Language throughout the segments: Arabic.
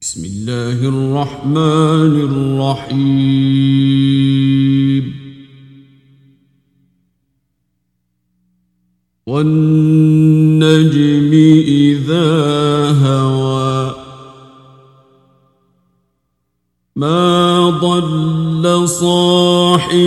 بسم الله الرحمن الرحيم. والنجم إذا هوى. ما ضل صاحبكم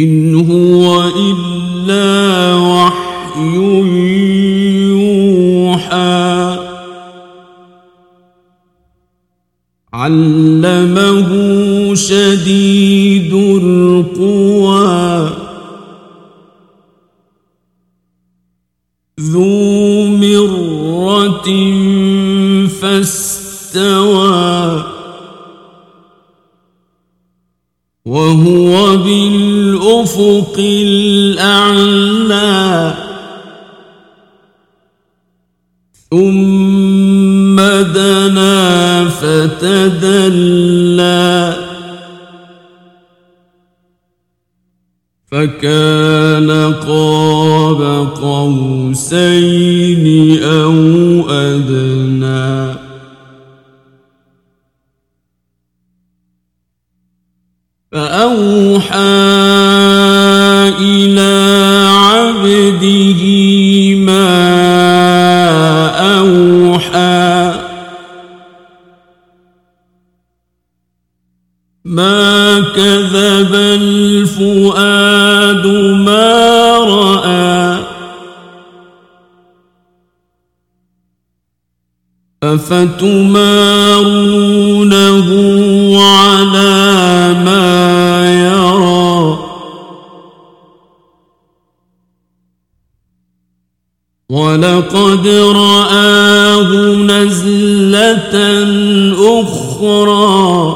إن هو إلا وحي يوحى. علمه شديد القوى. وهو بالأفق الأعلى. ثم دنا فتدلى. فكان قاب قوسين. أوحى إلى عبده ما أوحى ما كذب الفؤاد ما رأى أفتمارونه على ما وَلَقَدْ رَآهُ نَزْلَةً أُخْرَى.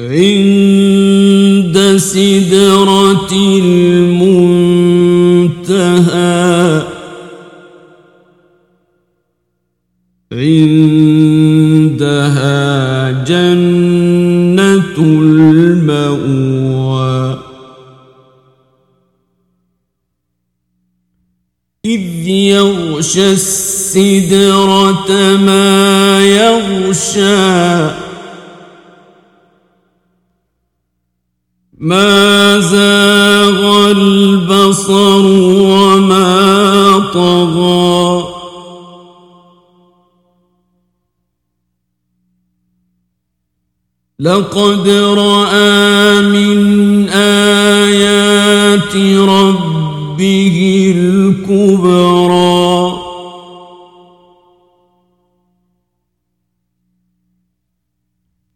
عِندَ سِدْرَةِ الْمُنْتَهَى. عِندَهَا جَنَّةٌ إذ يغشى السدرة ما يغشى ما زاغ البصر وما طغى لقد رأى من آيات ربه به الكبرى.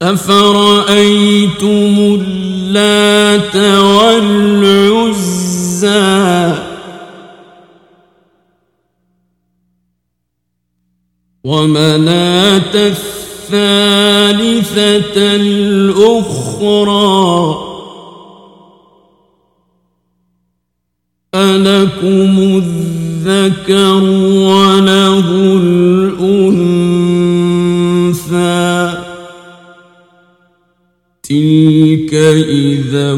أفرأيتم اللات والعزى؟ ومناة الثالثة الأخرى؟ لكم الذكر وله الأنثى. تلك إذا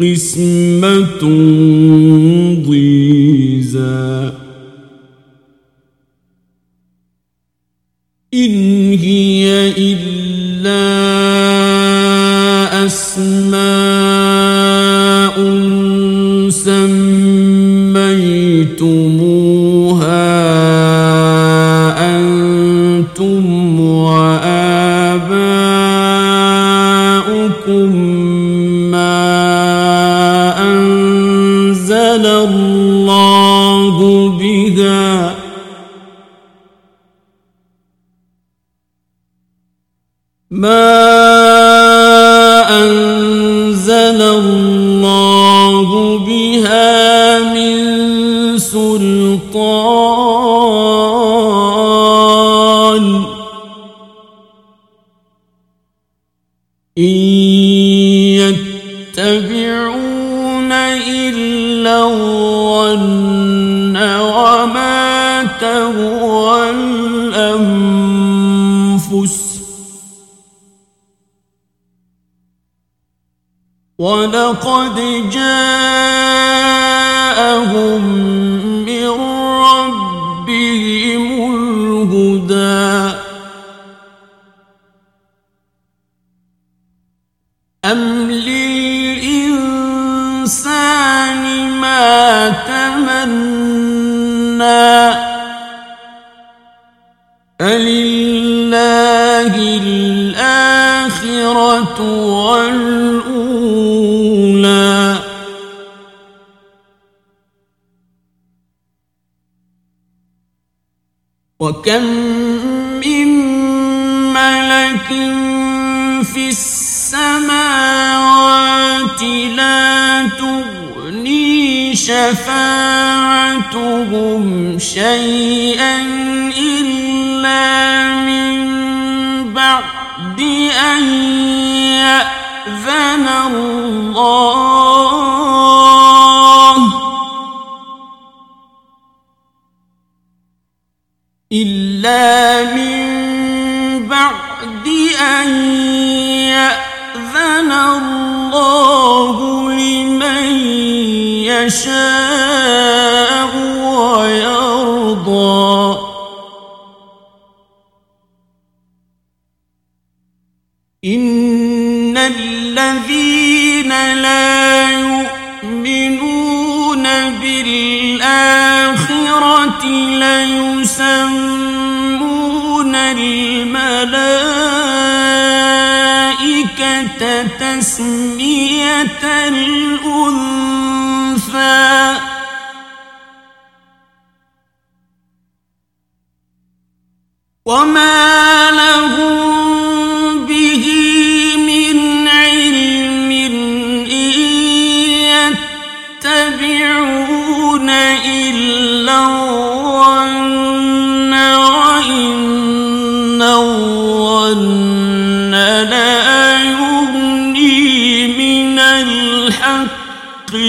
قسمة يتبعون إلا الظن وما تهوى الأنفس ولقد جاءهم من ربهم الهدى أم للإنسان ما تمنى فلله الآخرة والأولى وكم من ملك في السماء لا تغني شفاعتهم شيئا إلا من بعد أن يأذن الله إلا من بعد أن يأذن الله الله لمن يشاء ويرضى إن الذين لا يؤمنون بالآخرة ليسمون الملائكة تسمون الأنثى. وما لهم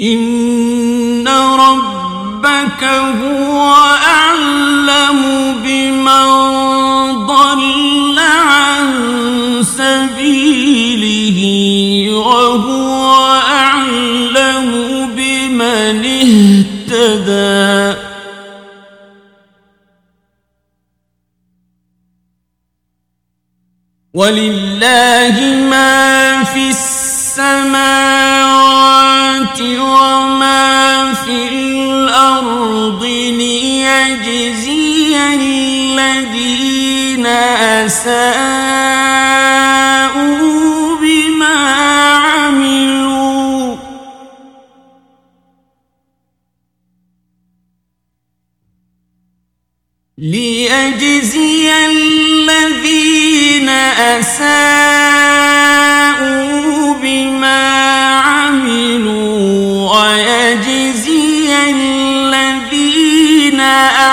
إن ربك هو أعلم بمن ضل عن سبيله وهو أعلم بمن اهتدى. ولله ما في السماوات وما في الأرض ليجزي الذين اساءوا بما عملوا ليجزي الذين أساءوا بما عملوا ويجزي الذين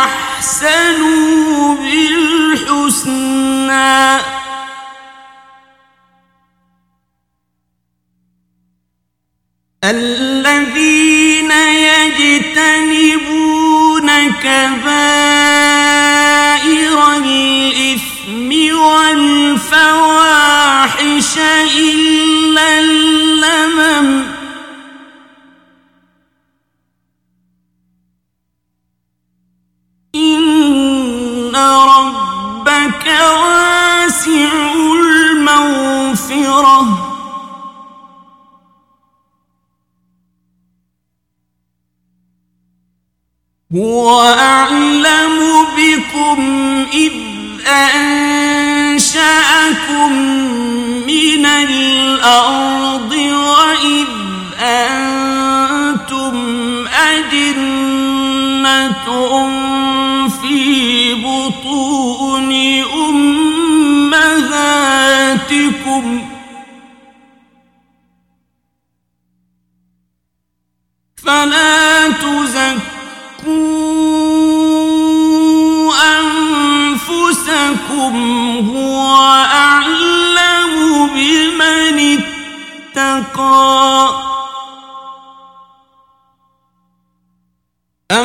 أحسنوا بالحسنى. الذين يجتنبون كبائر والفواحش إلا اللمم. إن ربك واسع المغفرة. هو أعلم بكم إذ أنتم أنشأكم من الأرض وإذ أنتم أجنة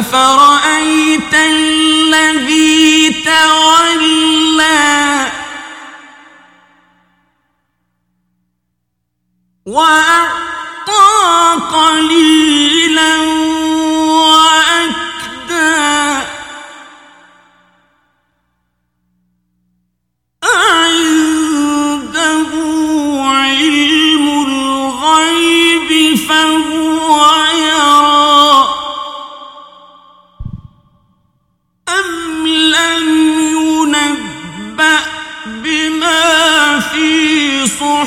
أفرأيت الذي تولى؟ وأعطى قليلا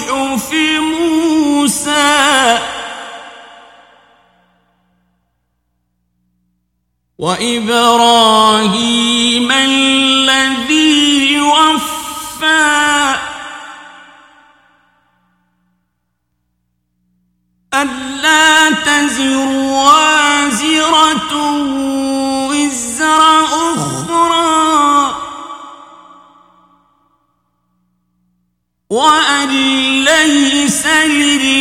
صحف موسى. وإبراهيم الذي وفى. ألا تزر وازرة وزر أخرى. وأن ليس لله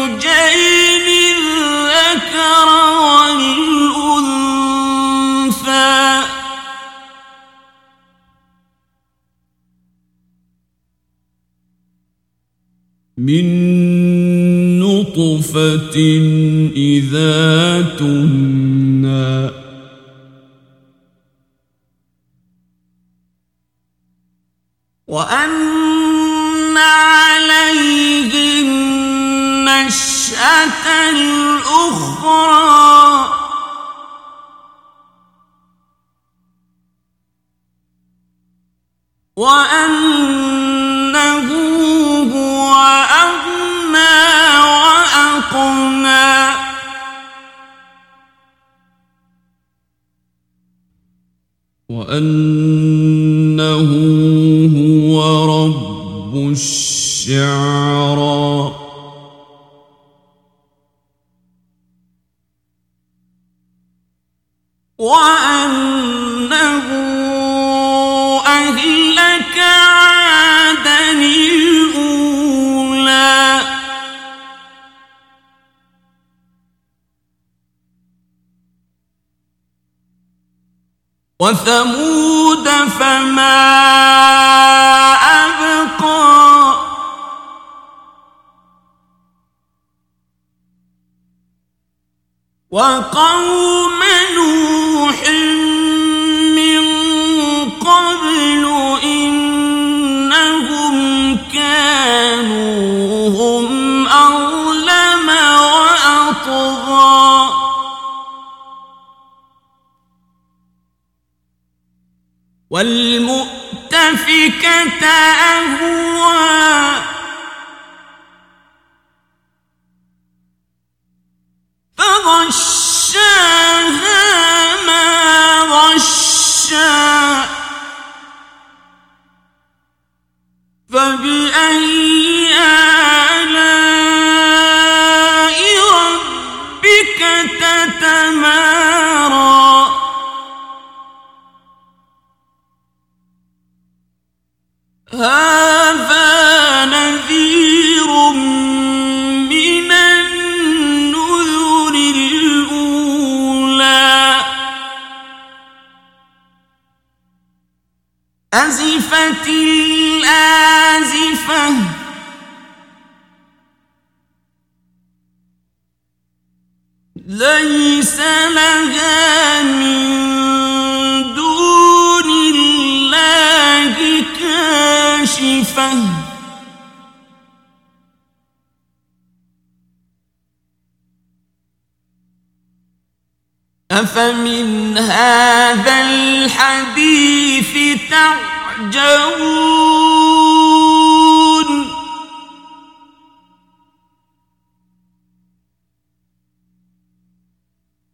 من نطفة إذا تمنى وأن عليه النشأة الأخرى وأن وأن وثمود فما أبقى. وقوم نوح من قبل إنهم كانوا هم أظلم وأطغى. والمؤتفكة أهوى. فغشاها ما غشا. فبأي أرسلها من دون الله كاشفة. أفمن هذا الحديث تعجبون؟